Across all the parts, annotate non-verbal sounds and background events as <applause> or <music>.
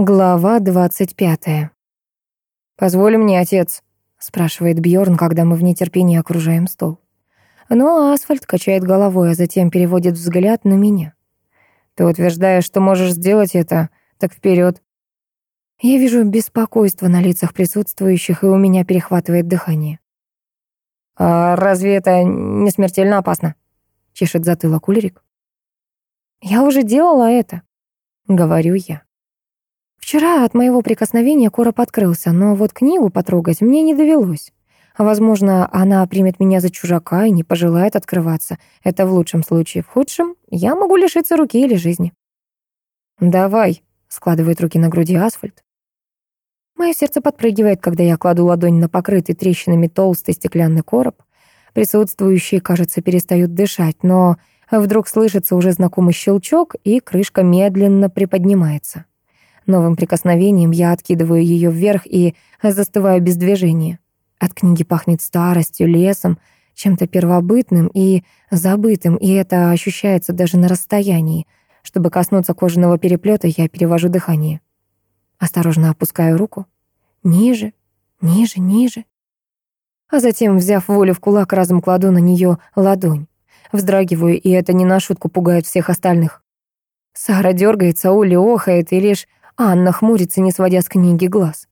Глава 25. «Позволь мне, отец», — спрашивает Бьорн, когда мы в нетерпении окружаем стол. Но асфальт качает головой, а затем переводит взгляд на меня. «Ты утверждаешь, что можешь сделать это, так вперед. Я вижу беспокойство на лицах присутствующих, и у меня перехватывает дыхание. «А разве это не смертельно опасно?» — чешет затылок Ульрик. «Я уже делала это», — говорю я. Вчера от моего прикосновения короб открылся, но вот книгу потрогать мне не довелось. Возможно, она примет меня за чужака и не пожелает открываться. Это в лучшем случае. В худшем я могу лишиться руки или жизни. «Давай», — складывает руки на груди асфальт. Мое сердце подпрыгивает, когда я кладу ладонь на покрытый трещинами толстый стеклянный короб. Присутствующие, кажется, перестают дышать, но вдруг слышится уже знакомый щелчок, и крышка медленно приподнимается. новым прикосновением я откидываю ее вверх и застываю без движения. От книги пахнет старостью, лесом, чем-то первобытным и забытым, и это ощущается даже на расстоянии. Чтобы коснуться кожаного переплета, я перевожу дыхание. Осторожно опускаю руку. Ниже, ниже, ниже. А затем, взяв волю в кулак, разом кладу на нее ладонь. Вздрагиваю, и это не на шутку пугает всех остальных. Сара дергается, Ули охает, и лишь Анна хмурится, не сводя с книги глаз.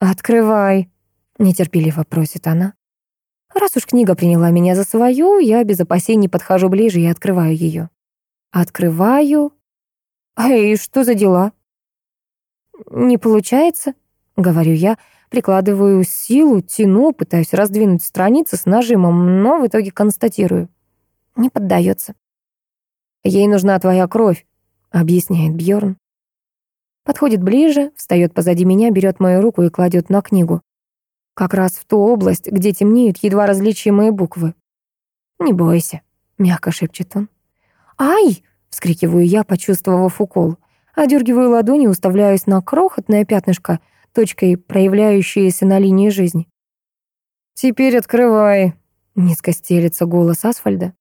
«Открывай», — нетерпеливо просит она. Раз уж книга приняла меня за свою, я без опасений подхожу ближе и открываю ее. Открываю. «Эй, «А что за дела?» «Не получается», — говорю я, прикладываю силу, тяну, пытаюсь раздвинуть страницы с нажимом, но в итоге констатирую. Не поддается. «Ей нужна твоя кровь», — объясняет Бьорн. Подходит ближе, встает позади меня, берет мою руку и кладет на книгу. Как раз в ту область, где темнеют едва различимые буквы. «Не бойся», — мягко шепчет он. «Ай!» — вскрикиваю я, почувствовав укол. Одергиваю ладони, уставляюсь на крохотное пятнышко, точкой проявляющееся на линии жизни. «Теперь открывай», — низко стелится голос Асфальда.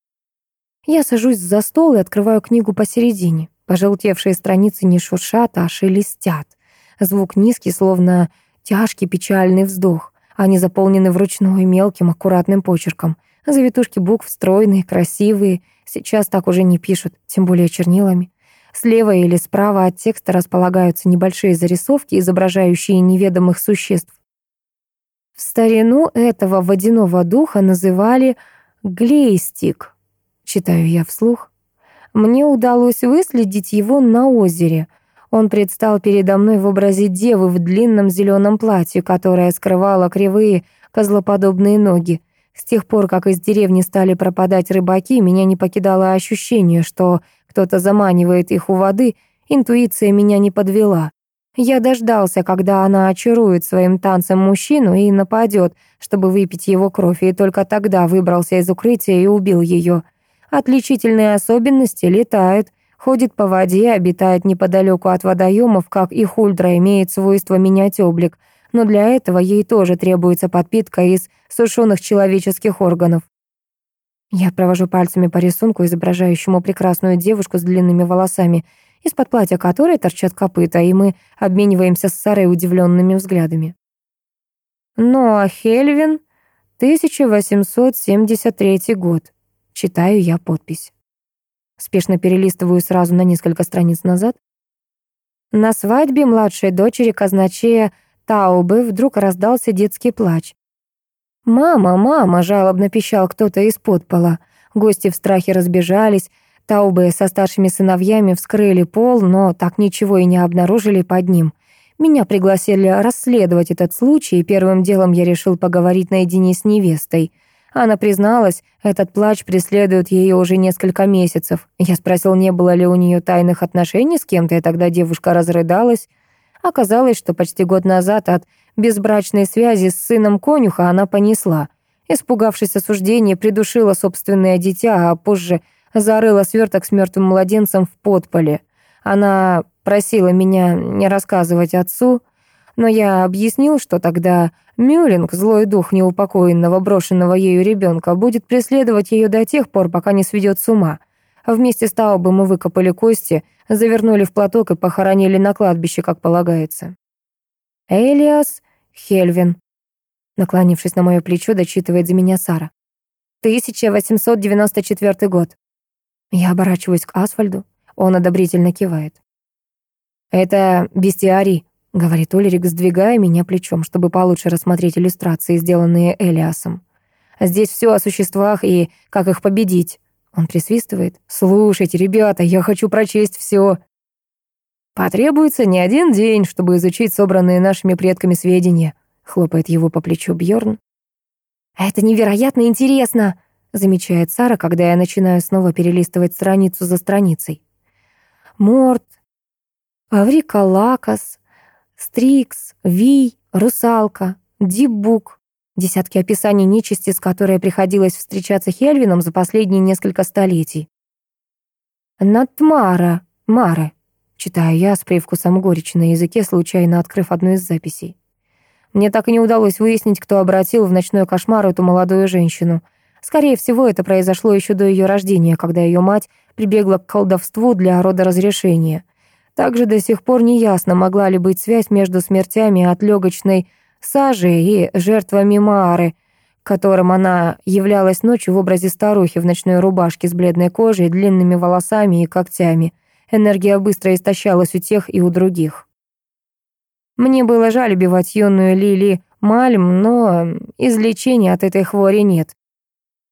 Я сажусь за стол и открываю книгу посередине. Пожелтевшие страницы не шуршат, а шелестят. Звук низкий, словно тяжкий печальный вздох. Они заполнены вручную мелким, аккуратным почерком. Завитушки букв стройные, красивые. Сейчас так уже не пишут, тем более чернилами. Слева или справа от текста располагаются небольшие зарисовки, изображающие неведомых существ. В старину этого водяного духа называли глейстик. Читаю я вслух. Мне удалось выследить его на озере. Он предстал передо мной в образе девы в длинном зеленом платье, которое скрывало кривые козлоподобные ноги. С тех пор, как из деревни стали пропадать рыбаки, меня не покидало ощущение, что кто-то заманивает их у воды, интуиция меня не подвела. Я дождался, когда она очарует своим танцем мужчину и нападет, чтобы выпить его кровь, и только тогда выбрался из укрытия и убил ее. Отличительные особенности: летает, Ходит по воде, обитает неподалеку от водоемов, как и хульдра, имеет свойство менять облик. Но для этого ей тоже требуется подпитка из сушеных человеческих органов. Я провожу пальцами по рисунку, изображающему прекрасную девушку с длинными волосами, из-под платья которой торчат копыта, и мы обмениваемся с Сарой удивленными взглядами. Ну а Хельвин, 1873 год. Читаю я подпись. Спешно перелистываю сразу на несколько страниц назад. На свадьбе младшей дочери казначея Таубы вдруг раздался детский плач. «Мама, мама!» — жалобно пищал кто-то из подпола. Гости в страхе разбежались. Таубы со старшими сыновьями вскрыли пол, но так ничего и не обнаружили под ним. Меня пригласили расследовать этот случай, и первым делом я решил поговорить наедине с невестой — она призналась, этот плач преследует ее уже несколько месяцев. Я спросил, не было ли у нее тайных отношений с кем-то, и тогда девушка разрыдалась. Оказалось, что почти год назад от безбрачной связи с сыном конюха она понесла. Испугавшись осуждения, придушила собственное дитя, а позже зарыла сверток с мертвым младенцем в подполе. Она просила меня не рассказывать отцу, но я объяснил, что тогда Мюллинг, злой дух неупокоенного брошенного ею ребенка, будет преследовать ее до тех пор, пока не сведет с ума. Вместе с Таубы мы выкопали кости, завернули в платок и похоронили на кладбище, как полагается. «Элиас Хельвин», наклонившись на мое плечо, дочитывает за меня Сара. 1894 год. Я оборачиваюсь к асфальду, он одобрительно кивает. «Это бестиарий», Говорит Олерик, сдвигая меня плечом, чтобы получше рассмотреть иллюстрации, сделанные Элиасом. «Здесь все о существах и как их победить». Он присвистывает. «Слушайте, ребята, я хочу прочесть все. «Потребуется не один день, чтобы изучить собранные нашими предками сведения», — хлопает его по плечу Бьорн. «Это невероятно интересно», — замечает Сара, когда я начинаю снова перелистывать страницу за страницей. «Морт, Аврика Лакас, Стрикс, Вий, Русалка, Дипбук. Десятки описаний нечисти, с которой приходилось встречаться Хельвином за последние несколько столетий. «Натмара, Мары», — читаю я с привкусом горечи на языке, случайно открыв одну из записей. Мне так и не удалось выяснить, кто обратил в ночной кошмар эту молодую женщину. Скорее всего, это произошло еще до ее рождения, когда ее мать прибегла к колдовству для разрешения. Также до сих пор неясно, могла ли быть связь между смертями от легочной сажи и жертвами Маары, которым она являлась ночью в образе старухи в ночной рубашке с бледной кожей, длинными волосами и когтями. Энергия быстро истощалась у тех и у других. Мне было жаль убивать юную Лили Мальм, но излечения от этой хвори нет.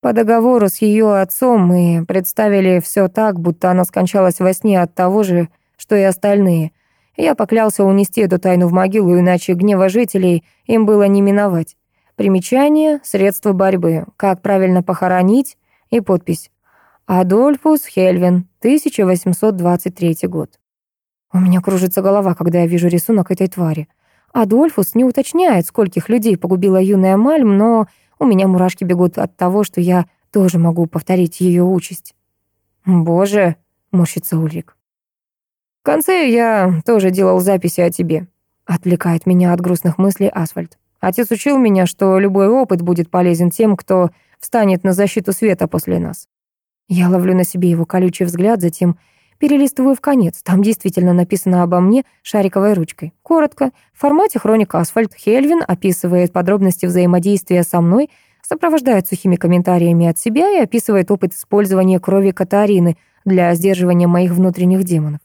По договору с ее отцом мы представили все так, будто она скончалась во сне от того же, что и остальные. Я поклялся унести эту тайну в могилу, иначе гнева жителей им было не миновать. Примечание, средства борьбы, как правильно похоронить и подпись. Адольфус Хельвин, 1823 год. У меня кружится голова, когда я вижу рисунок этой твари. Адольфус не уточняет, скольких людей погубила юная Мальм, но у меня мурашки бегут от того, что я тоже могу повторить ее участь. «Боже!» — морщится Ульрик. В конце я тоже делал записи о тебе», — отвлекает меня от грустных мыслей Асфальт. «Отец учил меня, что любой опыт будет полезен тем, кто встанет на защиту света после нас». Я ловлю на себе его колючий взгляд, затем перелистываю в конец. Там действительно написано обо мне шариковой ручкой. Коротко, в формате хроника «Асфальт» Хельвин описывает подробности взаимодействия со мной, сопровождает сухими комментариями от себя и описывает опыт использования крови Катарины для сдерживания моих внутренних демонов.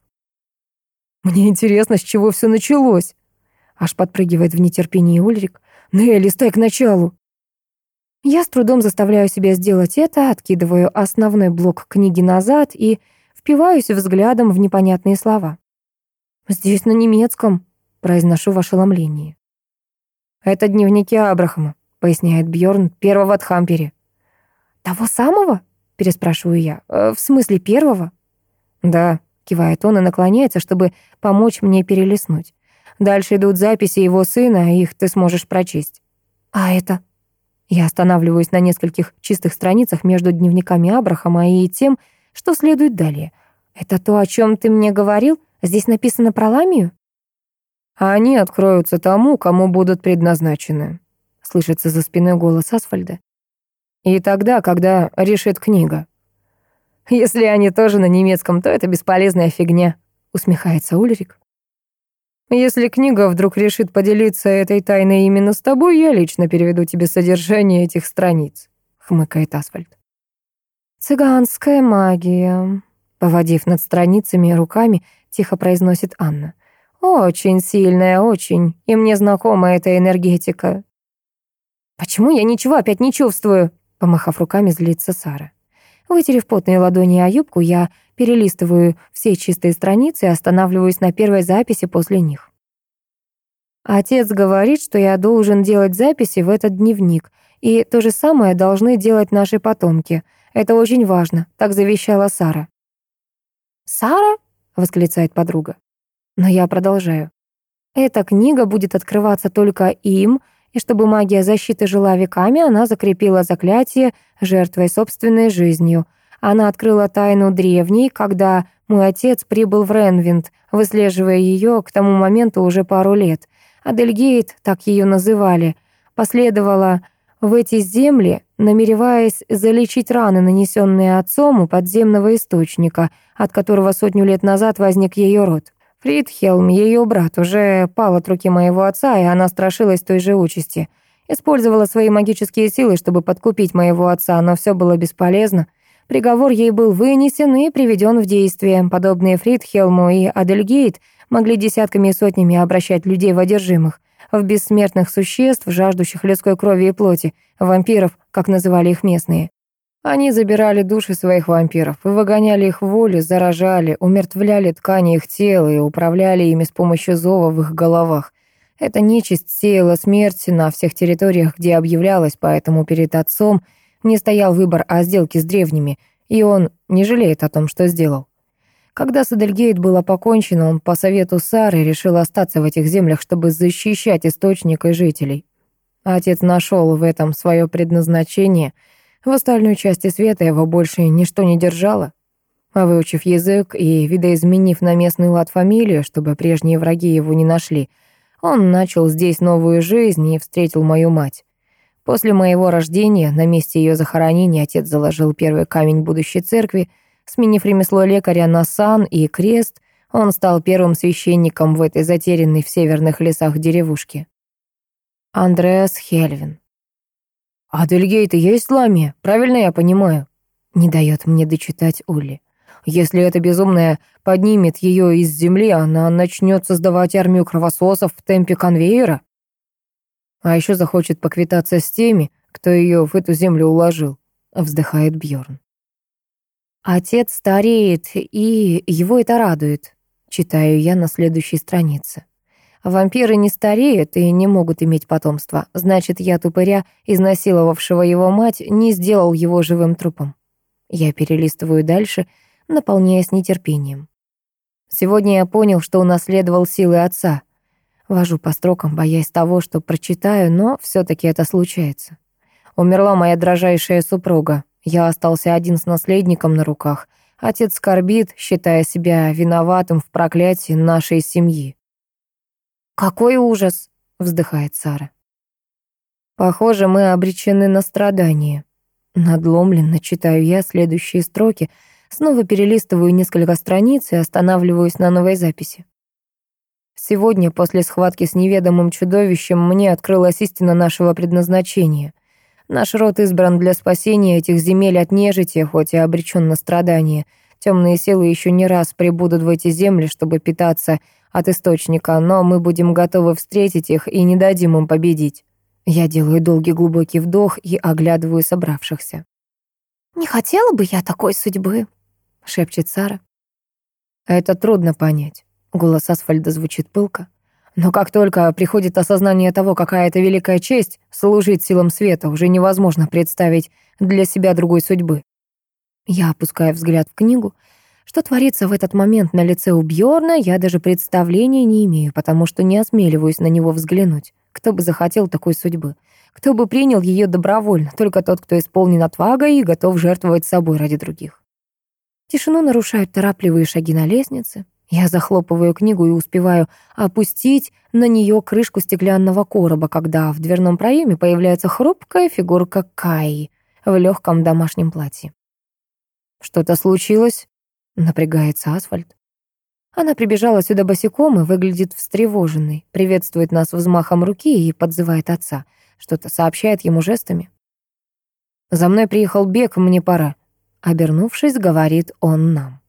Мне интересно, с чего все началось. Аж подпрыгивает в нетерпении Ульрик. Нелли, стой к началу. Я с трудом заставляю себя сделать это, откидываю основной блок книги назад и впиваюсь взглядом в непонятные слова. «Здесь на немецком», — произношу в ошеломлении. «Это дневники Абрахама», — поясняет Бьорн, первого Тхампери. «Того самого?» — переспрашиваю я. «Э, «В смысле первого?» «Да», Кивает он и наклоняется, чтобы помочь мне перелистнуть. Дальше идут записи его сына, их ты сможешь прочесть. А это? Я останавливаюсь на нескольких чистых страницах между дневниками Абрахама и тем, что следует далее. Это то, о чем ты мне говорил? Здесь написано про Ламию? А они откроются тому, кому будут предназначены. Слышится за спиной голос Асфальда. И тогда, когда решит книга. <laughs> Если они тоже на немецком, то это бесполезная фигня», — усмехается Ульрик. «Если книга вдруг решит поделиться этой тайной именно с тобой, я лично переведу тебе содержание этих страниц», — хмыкает Асфальт. «Цыганская магия», — поводив над страницами руками, тихо произносит Анна. «Очень сильная, очень, и мне знакома эта энергетика». «Почему я ничего опять не чувствую?» — помахав руками, злится Сара. Вытерев потные ладони о юбку, я перелистываю все чистые страницы и останавливаюсь на первой записи после них. Отец говорит, что я должен делать записи в этот дневник, и то же самое должны делать наши потомки. Это очень важно, так завещала Сара. «Сара?» — восклицает подруга. Но я продолжаю. «Эта книга будет открываться только им, — и чтобы магия защиты жила веками, она закрепила заклятие жертвой собственной жизнью. Она открыла тайну древней, когда мой отец прибыл в Ренвинд, выслеживая ее к тому моменту уже пару лет. Адельгейт, так ее называли, последовала в эти земли, намереваясь залечить раны, нанесенные отцом у подземного источника, от которого сотню лет назад возник ее род. Фридхелм ее брат, уже пал от руки моего отца, и она страшилась той же участи. Использовала свои магические силы, чтобы подкупить моего отца, но все было бесполезно. Приговор ей был вынесен и приведен в действие. Подобные Фридхелму и Адельгейт могли десятками и сотнями обращать людей в одержимых, в бессмертных существ, жаждущих людской крови и плоти, вампиров, как называли их местные. Они забирали души своих вампиров, выгоняли их волю, заражали, умертвляли ткани их тела и управляли ими с помощью зова в их головах. Эта нечисть сеяла смерть на всех территориях, где объявлялась, поэтому перед отцом не стоял выбор о а сделке с древними, и он не жалеет о том, что сделал. Когда с Эдельгейт было покончено, он по совету Сары решил остаться в этих землях, чтобы защищать источник и жителей. Отец нашел в этом свое предназначение — в остальной части света его больше ничто не держало. А выучив язык и видоизменив на местный лад фамилию, чтобы прежние враги его не нашли, он начал здесь новую жизнь и встретил мою мать. После моего рождения на месте ее захоронения отец заложил первый камень будущей церкви, сменив ремесло лекаря на сан и крест, он стал первым священником в этой затерянной в северных лесах деревушке. Андреас Хельвин. «А Дельгейт и есть Ламия, правильно я понимаю?» Не дает мне дочитать Олли. Если эта безумная поднимет ее из земли, она начнет создавать армию кровососов в темпе конвейера. А еще захочет поквитаться с теми, кто ее в эту землю уложил, вздыхает Бьорн. Отец стареет, и его это радует, читаю я на следующей странице. Вампиры не стареют и не могут иметь потомства. Значит, я тупыря, изнасиловавшего его мать, не сделал его живым трупом. Я перелистываю дальше, наполняясь нетерпением. Сегодня я понял, что унаследовал силы отца. Вожу по строкам, боясь того, что прочитаю, но все таки это случается. Умерла моя дрожайшая супруга. Я остался один с наследником на руках. Отец скорбит, считая себя виноватым в проклятии нашей семьи. «Какой ужас!» — вздыхает Сара. «Похоже, мы обречены на страдания». Надломленно читаю я следующие строки, снова перелистываю несколько страниц и останавливаюсь на новой записи. Сегодня, после схватки с неведомым чудовищем, мне открылась истина нашего предназначения. Наш род избран для спасения этих земель от нежити, хоть и обречен на страдания. Темные силы еще не раз прибудут в эти земли, чтобы питаться от источника, но мы будем готовы встретить их и не дадим им победить. Я делаю долгий глубокий вдох и оглядываю собравшихся. «Не хотела бы я такой судьбы», — шепчет Сара. «Это трудно понять», — голос Асфальда звучит пылко. «Но как только приходит осознание того, какая это великая честь, служить силам света уже невозможно представить для себя другой судьбы». Я опускаю взгляд в книгу — что творится в этот момент на лице у Бьорна, я даже представления не имею, потому что не осмеливаюсь на него взглянуть. Кто бы захотел такой судьбы? Кто бы принял ее добровольно? Только тот, кто исполнен отвагой и готов жертвовать собой ради других. Тишину нарушают торопливые шаги на лестнице. Я захлопываю книгу и успеваю опустить на нее крышку стеклянного короба, когда в дверном проеме появляется хрупкая фигурка Каи в легком домашнем платье. «Что-то случилось?» Напрягается асфальт. Она прибежала сюда босиком и выглядит встревоженной, приветствует нас взмахом руки и подзывает отца, что-то сообщает ему жестами. «За мной приехал бег, мне пора», — обернувшись, говорит он нам.